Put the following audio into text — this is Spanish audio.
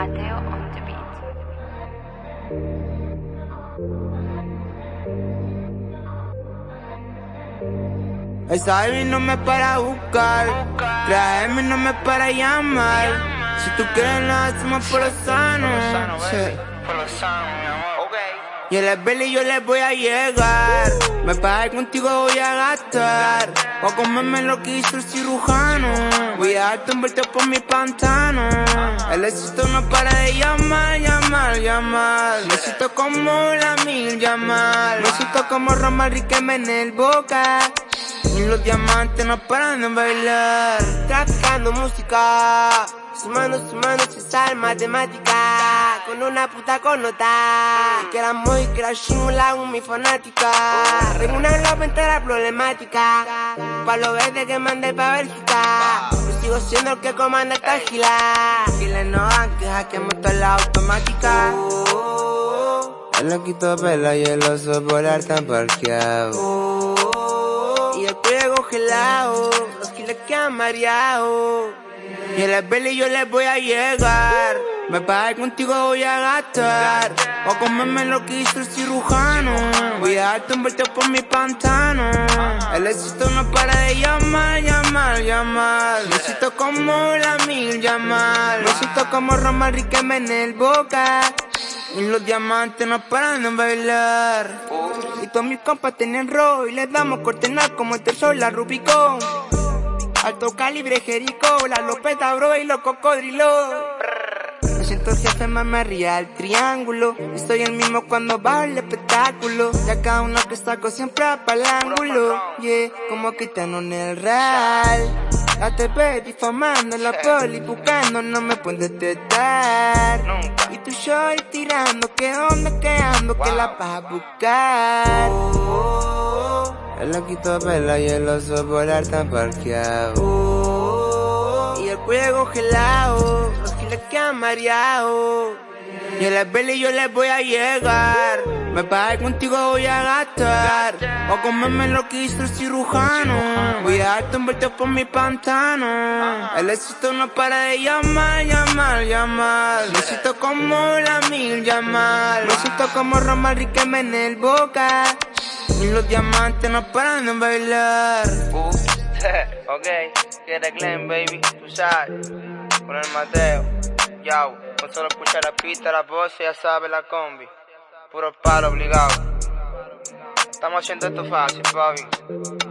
Mateo on the beat. Esa baby no me para buscar, Traeme no me para llamar. Si tú quieres lo hacemos por lo sano. Sí. Y en la belly yo les voy a llegar. Me pagué contigo, voy a gastar. O comerme lo que hizo el cirujano. Voy a darte un vuelto por mi pantano. El éxito no para de llamar, llamar, llamar. Me siento como la mil llamar. Me siento como Roma Riquelme en el boca. Y los diamantes no paran de bailar. Trabajando música. Sumando, sumando, se sale matemática. Con una puta con nota. Que era muy, que era chingula, mi fanática. Tengo una globa entera problemática. Pa' lo verde que mandé pa' Bélgica. Yo sigo siendo el que comanda esta gila. Y le no que hackeamos toda la automática. El loquito pela y el oso polar tan parqueado. Y el cuello congelado, los kilos que han mareado. Y en la belly yo les voy a llegar. Me pagué contigo, voy a gastar. O comerme lo que hizo el cirujano. Voy a darte un vuelto por mi pantano. El éxito no para de llamar, llamar, llamar. Me siento como la mil llamar. Me siento como Roma Riquelme en el boca. Y los diamantes no paran de bailar. Y todos mis compas tienen rojo y les damos cortenar como el tesoro, la Rubicón. Alto calibre Jerico, la Lopeta bro y los cocodrilos. Siento jefe, más me ría triángulo. Y soy el mismo cuando va el espectáculo. Ya cada uno que saco siempre para ángulo. Yeah, como quitando en el real. La TV difamando, la poli buscando, no me pueden detectar. Y tú yo tirando, que onda quedando, que la vas a buscar. El loquito pela y el oso polar tan parqueado. Cuello gelado, los giles que han mareado. Y en la belly yo les voy a llegar. Me pagué contigo, voy a gastar. O a comerme lo que hizo el cirujano. Voy a darte un vuelto por mi pantano. El éxito no para de llamar, llamar, llamar. Me siento como la mil llamar. Me siento como Roma Riquelme en el boca. Y los diamantes no paran de bailar. ok, quiere Glenn, baby, tú sabes. Con el Mateo, yao. Con solo escuchar la pista, la voz, ya sabes la combi. Puro palo obligado. Estamos haciendo esto fácil, papi.